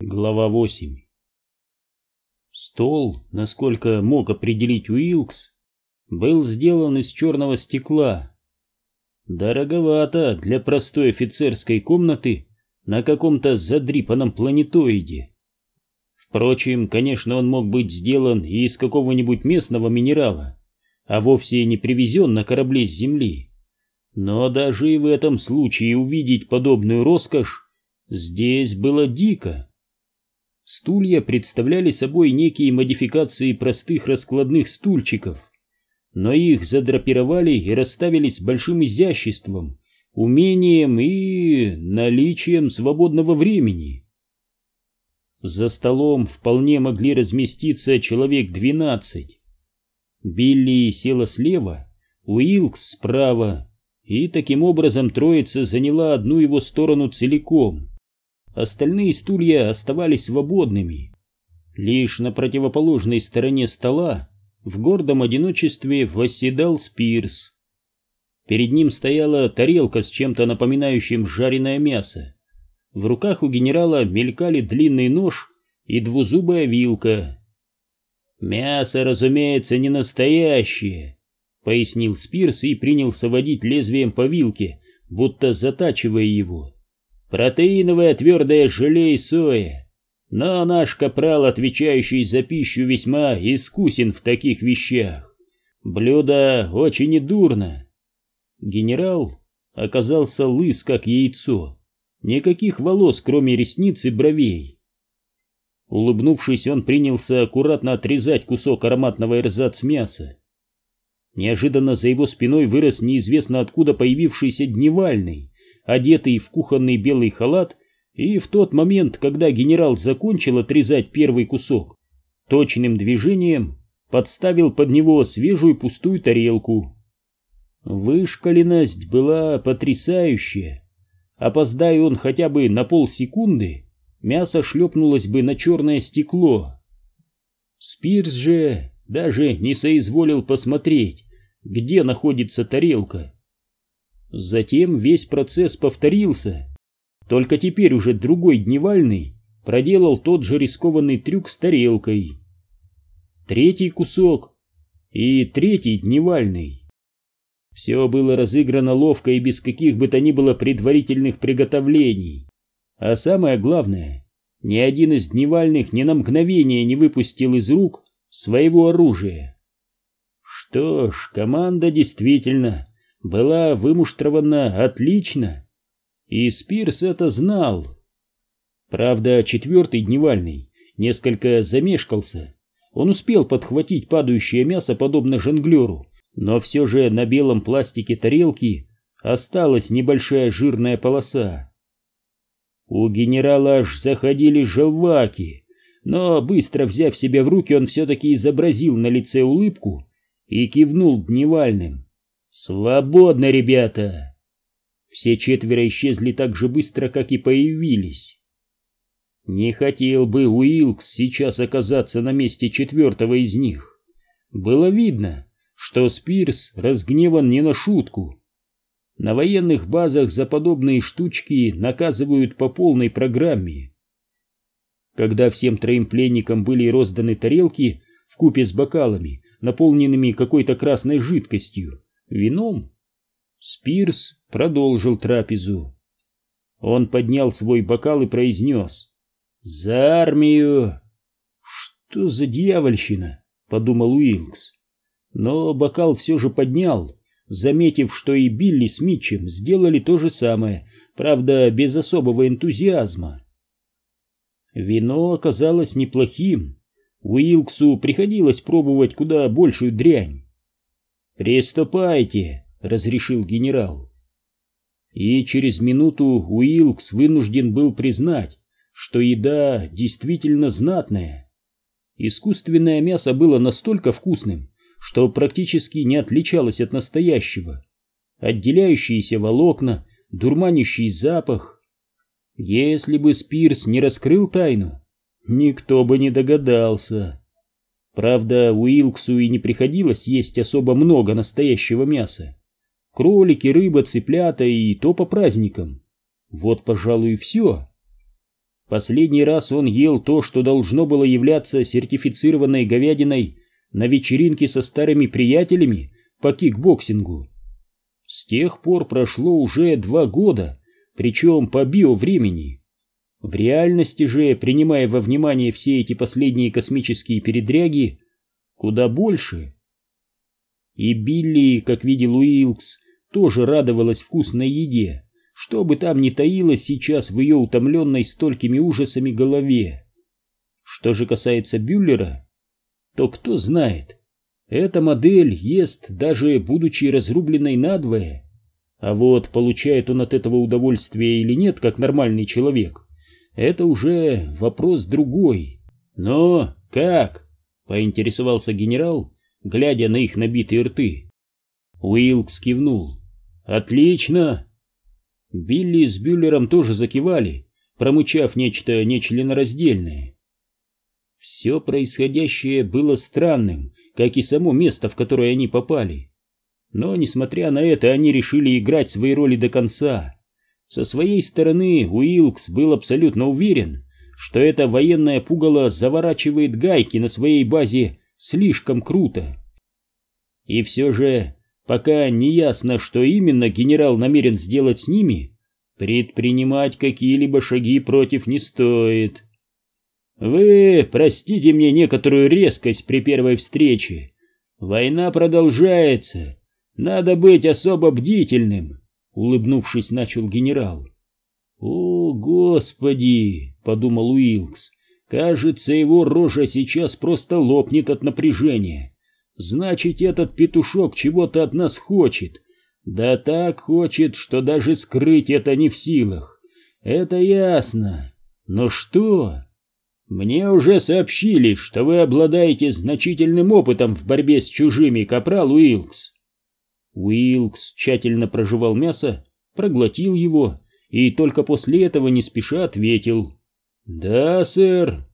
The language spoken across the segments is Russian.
Глава 8 Стол, насколько мог определить Уилкс, был сделан из черного стекла. Дороговато для простой офицерской комнаты на каком-то задрипанном планетоиде. Впрочем, конечно, он мог быть сделан и из какого-нибудь местного минерала, а вовсе не привезен на корабле с Земли. Но даже и в этом случае увидеть подобную роскошь здесь было дико. Стулья представляли собой некие модификации простых раскладных стульчиков, но их задрапировали и расставили с большим изяществом, умением и наличием свободного времени. За столом вполне могли разместиться человек двенадцать. Билли села слева, Уилкс справа, и таким образом троица заняла одну его сторону целиком. Остальные стулья оставались свободными. Лишь на противоположной стороне стола в гордом одиночестве восседал Спирс. Перед ним стояла тарелка с чем-то напоминающим жареное мясо. В руках у генерала мелькали длинный нож и двузубая вилка. «Мясо, разумеется, не настоящее», — пояснил Спирс и принялся водить лезвием по вилке, будто затачивая его. «Протеиновое твердое желе и соя. Но наш капрал, отвечающий за пищу, весьма искусен в таких вещах. Блюдо очень недурно». Генерал оказался лыс, как яйцо. Никаких волос, кроме ресниц и бровей. Улыбнувшись, он принялся аккуратно отрезать кусок ароматного эрзац мяса. Неожиданно за его спиной вырос неизвестно откуда появившийся дневальный, одетый в кухонный белый халат, и в тот момент, когда генерал закончил отрезать первый кусок, точным движением подставил под него свежую пустую тарелку. Вышкаленность была потрясающая. Опоздая он хотя бы на полсекунды, мясо шлепнулось бы на черное стекло. Спирс же даже не соизволил посмотреть, где находится тарелка. Затем весь процесс повторился, только теперь уже другой дневальный проделал тот же рискованный трюк с тарелкой. Третий кусок и третий дневальный. Все было разыграно ловко и без каких бы то ни было предварительных приготовлений. А самое главное, ни один из дневальных ни на мгновение не выпустил из рук своего оружия. Что ж, команда действительно была вымуштрована отлично, и Спирс это знал. Правда, четвертый дневальный несколько замешкался. Он успел подхватить падающее мясо подобно жонглеру, но все же на белом пластике тарелки осталась небольшая жирная полоса. У генерала аж заходили желваки, но, быстро взяв себя в руки, он все-таки изобразил на лице улыбку и кивнул дневальным. «Свободно, ребята!» Все четверо исчезли так же быстро, как и появились. Не хотел бы Уилкс сейчас оказаться на месте четвертого из них. Было видно, что Спирс разгневан не на шутку. На военных базах за подобные штучки наказывают по полной программе. Когда всем троим пленникам были розданы тарелки в купе с бокалами, наполненными какой-то красной жидкостью, вином, Спирс продолжил трапезу. Он поднял свой бокал и произнес «За армию!» «Что за дьявольщина?» — подумал Уилкс но бокал все же поднял, заметив, что и Билли с Митчем сделали то же самое, правда, без особого энтузиазма. Вино оказалось неплохим. Уилксу приходилось пробовать куда большую дрянь. «Приступайте», — разрешил генерал. И через минуту Уилкс вынужден был признать, что еда действительно знатная. Искусственное мясо было настолько вкусным, что практически не отличалось от настоящего. Отделяющиеся волокна, дурманящий запах. Если бы Спирс не раскрыл тайну, никто бы не догадался. Правда, Уилксу и не приходилось есть особо много настоящего мяса. Кролики, рыба, цыплята и то по праздникам. Вот, пожалуй, и все. Последний раз он ел то, что должно было являться сертифицированной говядиной на вечеринке со старыми приятелями по кикбоксингу. С тех пор прошло уже два года, причем по биовремени. В реальности же, принимая во внимание все эти последние космические передряги, куда больше. И Билли, как видел Уилкс, тоже радовалась вкусной еде, что бы там ни таилось сейчас в ее утомленной столькими ужасами голове. Что же касается Бюллера, то кто знает, эта модель ест даже будучи разрубленной надвое. А вот получает он от этого удовольствие или нет, как нормальный человек, это уже вопрос другой. Но как? Поинтересовался генерал, глядя на их набитые рты. Уилкс кивнул. Отлично. Билли с Бюллером тоже закивали, промычав нечто нечленораздельное. Все происходящее было странным, как и само место, в которое они попали. Но, несмотря на это, они решили играть свои роли до конца. Со своей стороны Уилкс был абсолютно уверен, что это военное пугало заворачивает гайки на своей базе слишком круто. И все же, пока не ясно, что именно генерал намерен сделать с ними, предпринимать какие-либо шаги против не стоит. Вы простите мне некоторую резкость при первой встрече. Война продолжается. Надо быть особо бдительным. Улыбнувшись, начал генерал. «О, Господи!» — подумал Уилкс. «Кажется, его рожа сейчас просто лопнет от напряжения. Значит, этот петушок чего-то от нас хочет. Да так хочет, что даже скрыть это не в силах. Это ясно. Но что? Мне уже сообщили, что вы обладаете значительным опытом в борьбе с чужими, капрал Уилкс. Уилкс тщательно прожевал мясо, проглотил его и только после этого не спеша ответил «Да, сэр».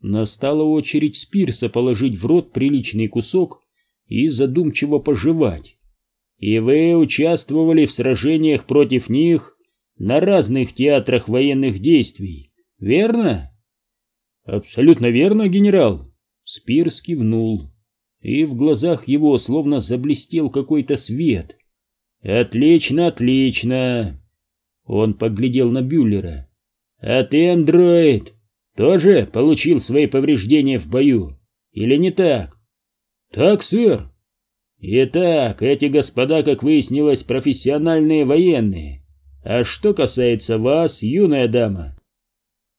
Настала очередь Спирса положить в рот приличный кусок и задумчиво пожевать. «И вы участвовали в сражениях против них на разных театрах военных действий, верно?» «Абсолютно верно, генерал», — Спирс кивнул и в глазах его словно заблестел какой-то свет. «Отлично, отлично!» Он поглядел на Бюллера. «А ты, андроид, тоже получил свои повреждения в бою? Или не так?» «Так, сэр». «Итак, эти господа, как выяснилось, профессиональные военные. А что касается вас, юная дама?»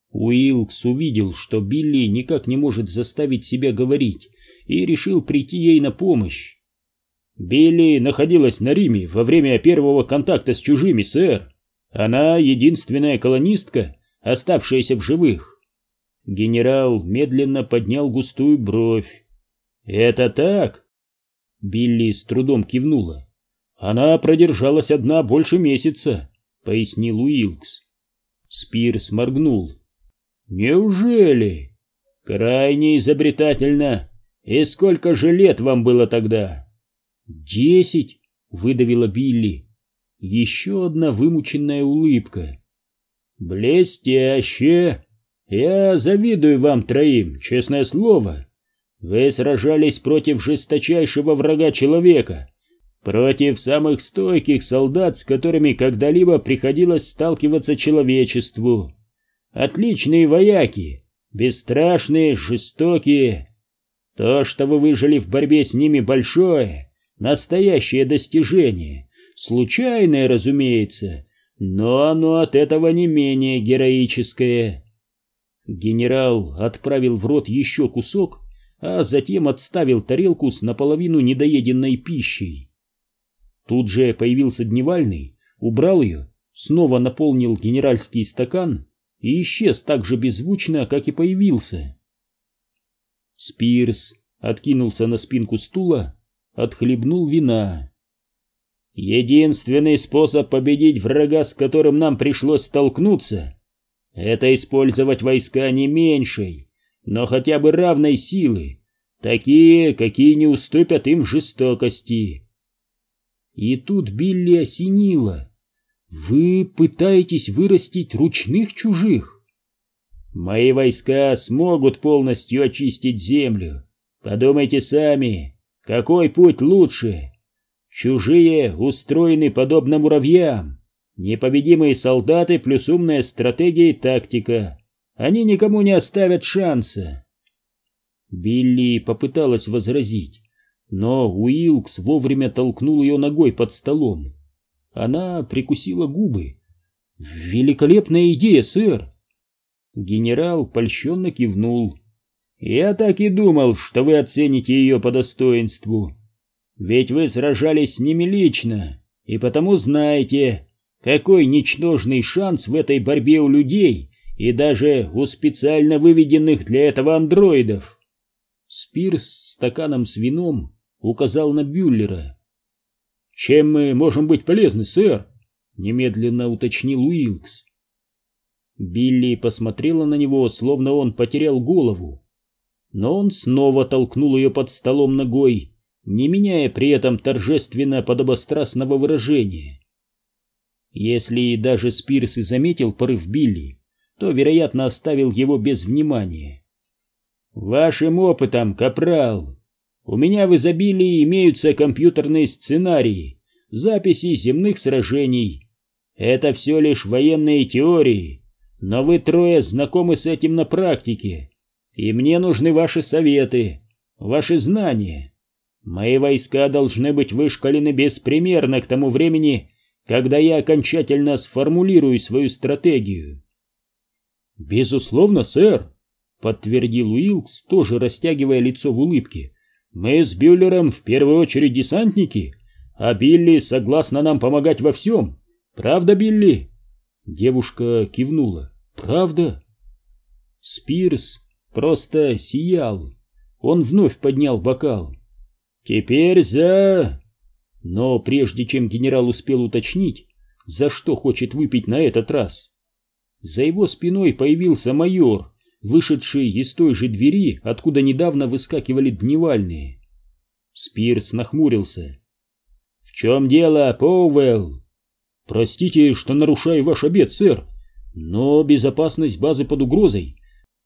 Уилкс увидел, что Билли никак не может заставить себя говорить, и решил прийти ей на помощь. Билли находилась на Риме во время первого контакта с чужими, сэр. Она единственная колонистка, оставшаяся в живых. Генерал медленно поднял густую бровь. «Это так?» Билли с трудом кивнула. «Она продержалась одна больше месяца», — пояснил Уилкс. Спирс моргнул. «Неужели?» «Крайне изобретательно «И сколько же лет вам было тогда?» «Десять», — выдавила Билли. Еще одна вымученная улыбка. «Блестяще! Я завидую вам троим, честное слово. Вы сражались против жесточайшего врага человека, против самых стойких солдат, с которыми когда-либо приходилось сталкиваться человечеству. Отличные вояки, бесстрашные, жестокие, то, что вы выжили в борьбе с ними, большое, настоящее достижение, случайное, разумеется, но оно от этого не менее героическое. Генерал отправил в рот еще кусок, а затем отставил тарелку с наполовину недоеденной пищей. Тут же появился дневальный, убрал ее, снова наполнил генеральский стакан и исчез так же беззвучно, как и появился. Спирс откинулся на спинку стула, отхлебнул вина. Единственный способ победить врага, с которым нам пришлось столкнуться, это использовать войска не меньшей, но хотя бы равной силы, такие, какие не уступят им в жестокости. И тут Билли осенило. Вы пытаетесь вырастить ручных чужих? Мои войска смогут полностью очистить землю. Подумайте сами, какой путь лучше? Чужие устроены подобно муравьям. Непобедимые солдаты плюс умная стратегия и тактика. Они никому не оставят шанса. Билли попыталась возразить, но Уилкс вовремя толкнул ее ногой под столом. Она прикусила губы. «Великолепная идея, сэр!» Генерал польщенно кивнул. «Я так и думал, что вы оцените ее по достоинству. Ведь вы сражались с ними лично, и потому знаете, какой ничтожный шанс в этой борьбе у людей и даже у специально выведенных для этого андроидов». Спирс стаканом с вином указал на Бюллера. «Чем мы можем быть полезны, сэр?» — немедленно уточнил Уилкс. Билли посмотрела на него, словно он потерял голову. Но он снова толкнул ее под столом ногой, не меняя при этом торжественно подобострастного выражения. Если даже Спирс и заметил порыв Билли, то, вероятно, оставил его без внимания. «Вашим опытом, капрал, у меня в изобилии имеются компьютерные сценарии, записи земных сражений. Это все лишь военные теории, но вы трое знакомы с этим на практике, и мне нужны ваши советы, ваши знания. Мои войска должны быть вышкалены беспримерно к тому времени, когда я окончательно сформулирую свою стратегию. Безусловно, сэр, подтвердил Уилкс, тоже растягивая лицо в улыбке. Мы с Бюллером в первую очередь десантники, а Билли согласна нам помогать во всем. Правда, Билли? Девушка кивнула. «Правда?» Спирс просто сиял. Он вновь поднял бокал. «Теперь за...» Но прежде чем генерал успел уточнить, за что хочет выпить на этот раз, за его спиной появился майор, вышедший из той же двери, откуда недавно выскакивали дневальные. Спирс нахмурился. «В чем дело, Поуэлл?» «Простите, что нарушаю ваш обед, сэр, но безопасность базы под угрозой.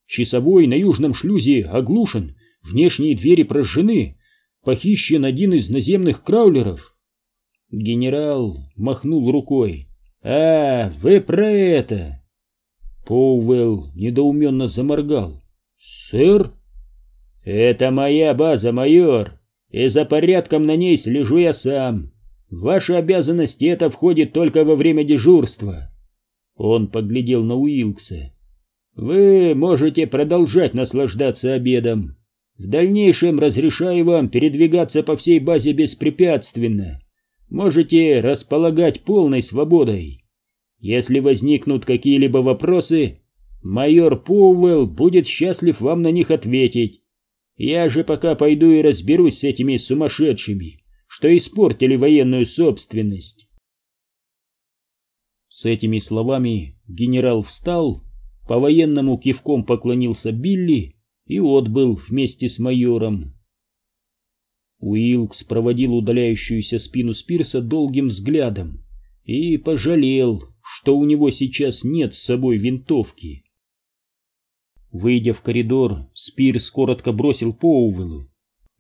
Часовой на южном шлюзе оглушен, внешние двери прожжены, похищен один из наземных краулеров». Генерал махнул рукой. «А, вы про это!» Поуэлл недоуменно заморгал. «Сэр?» «Это моя база, майор, и за порядком на ней слежу я сам. В ваши обязанности это входит только во время дежурства. Он поглядел на Уилкса. Вы можете продолжать наслаждаться обедом. В дальнейшем разрешаю вам передвигаться по всей базе беспрепятственно. Можете располагать полной свободой. Если возникнут какие-либо вопросы, майор Поуэлл будет счастлив вам на них ответить. Я же пока пойду и разберусь с этими сумасшедшими что испортили военную собственность. С этими словами генерал встал, по-военному кивком поклонился Билли и отбыл вместе с майором. Уилкс проводил удаляющуюся спину Спирса долгим взглядом и пожалел, что у него сейчас нет с собой винтовки. Выйдя в коридор, Спирс коротко бросил Поувелу.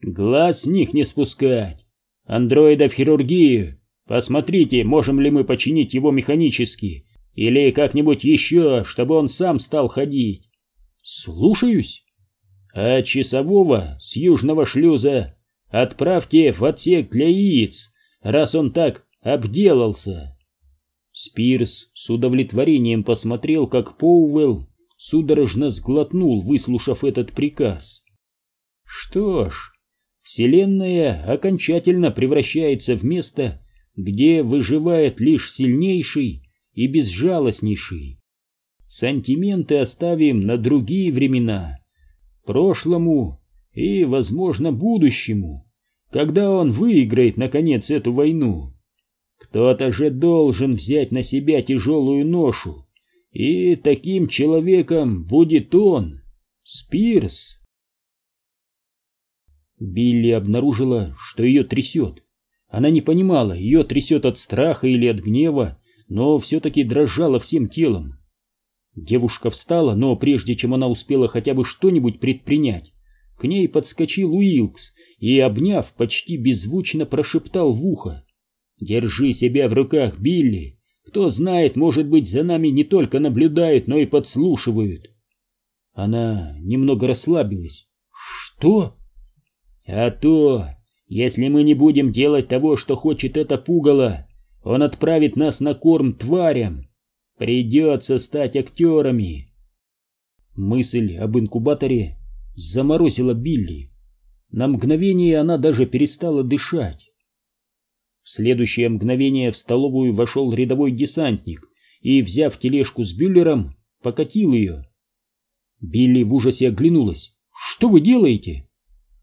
«Глаз с них не спускать! Андроида в хирургию. Посмотрите, можем ли мы починить его механически или как-нибудь еще, чтобы он сам стал ходить. Слушаюсь. А часового с южного шлюза отправьте в отсек для яиц, раз он так обделался. Спирс с удовлетворением посмотрел, как Поуэлл судорожно сглотнул, выслушав этот приказ. Что ж, Вселенная окончательно превращается в место, где выживает лишь сильнейший и безжалостнейший. Сантименты оставим на другие времена, прошлому и, возможно, будущему, когда он выиграет, наконец, эту войну. Кто-то же должен взять на себя тяжелую ношу, и таким человеком будет он, Спирс. Билли обнаружила, что ее трясет. Она не понимала, ее трясет от страха или от гнева, но все-таки дрожала всем телом. Девушка встала, но прежде чем она успела хотя бы что-нибудь предпринять, к ней подскочил Уилкс и, обняв, почти беззвучно прошептал в ухо. «Держи себя в руках, Билли! Кто знает, может быть, за нами не только наблюдают, но и подслушивают!» Она немного расслабилась. «Что?» «А то, если мы не будем делать того, что хочет это пугало, он отправит нас на корм тварям. Придется стать актерами!» Мысль об инкубаторе заморозила Билли. На мгновение она даже перестала дышать. В следующее мгновение в столовую вошел рядовой десантник и, взяв тележку с бюллером, покатил ее. Билли в ужасе оглянулась. «Что вы делаете?»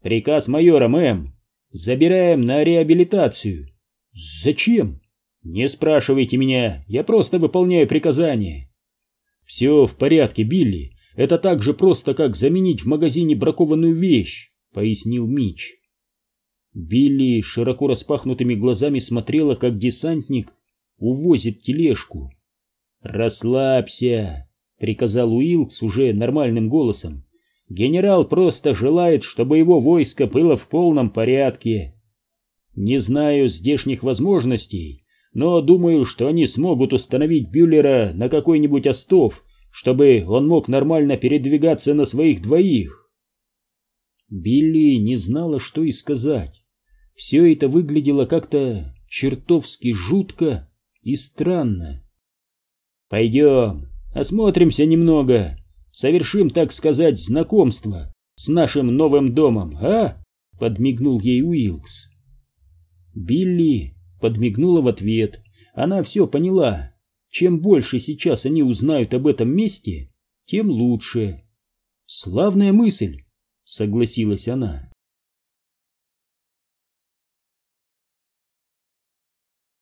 «Приказ майора, мэм. Забираем на реабилитацию». «Зачем?» «Не спрашивайте меня, я просто выполняю приказание». «Все в порядке, Билли. Это так же просто, как заменить в магазине бракованную вещь», — пояснил Мич. Билли широко распахнутыми глазами смотрела, как десантник увозит тележку. «Расслабься», — приказал Уилкс уже нормальным голосом. «Генерал просто желает, чтобы его войско было в полном порядке. Не знаю здешних возможностей, но думаю, что они смогут установить Бюллера на какой-нибудь остов чтобы он мог нормально передвигаться на своих двоих. Билли не знала, что и сказать. Все это выглядело как-то чертовски жутко и странно. «Пойдем, осмотримся немного, совершим, так сказать, знакомство с нашим новым домом, а?» — подмигнул ей Уилкс. Билли подмигнула в ответ. Она все поняла. Чем больше сейчас они узнают об этом месте, тем лучше. Славная мысль, согласилась она.